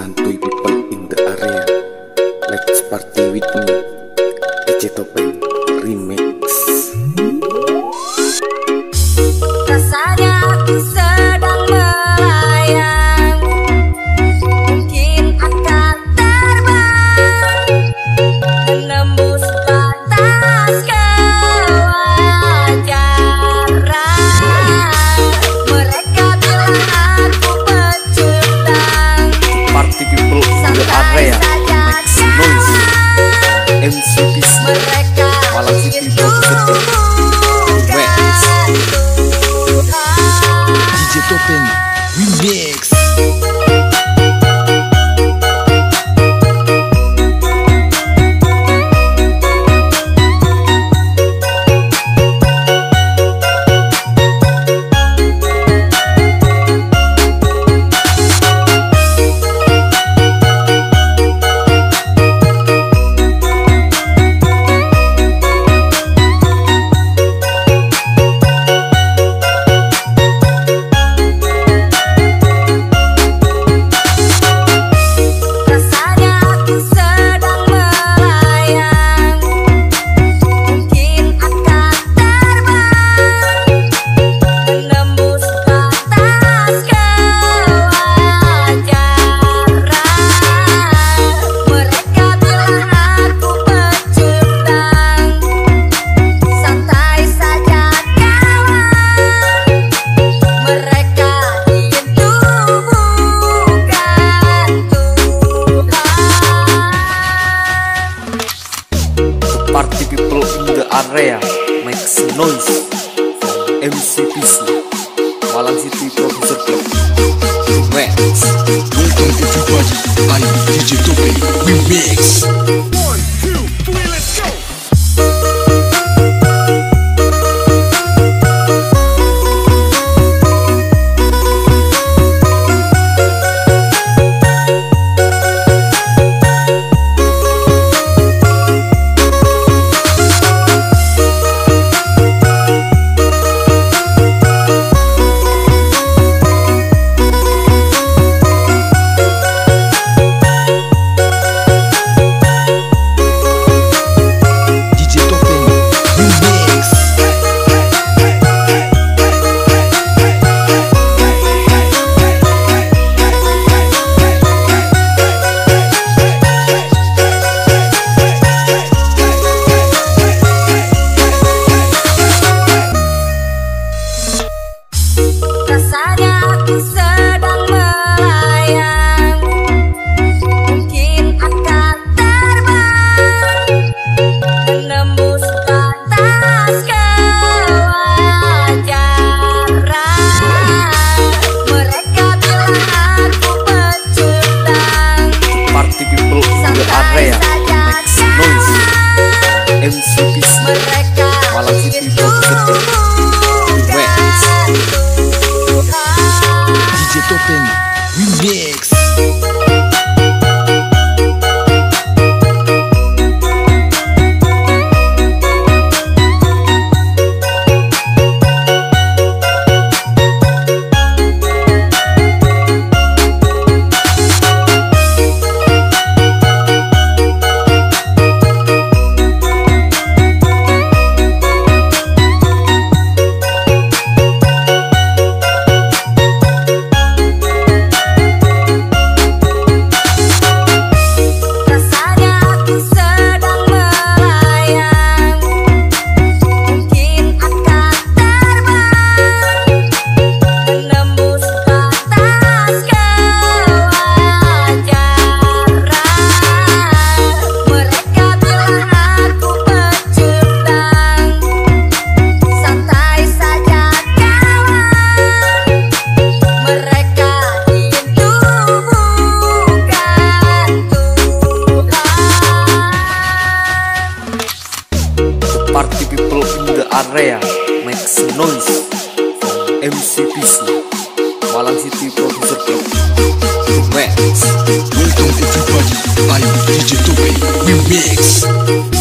santuy people in the area. Let's party with me. MCPC Malang City Producer Club Max Welcome to the by DJ Tope. We mix. One, two, Rea Max noise MC MCPC Malang City Producer Club Max Welcome everybody, I'm DJ Tope We mix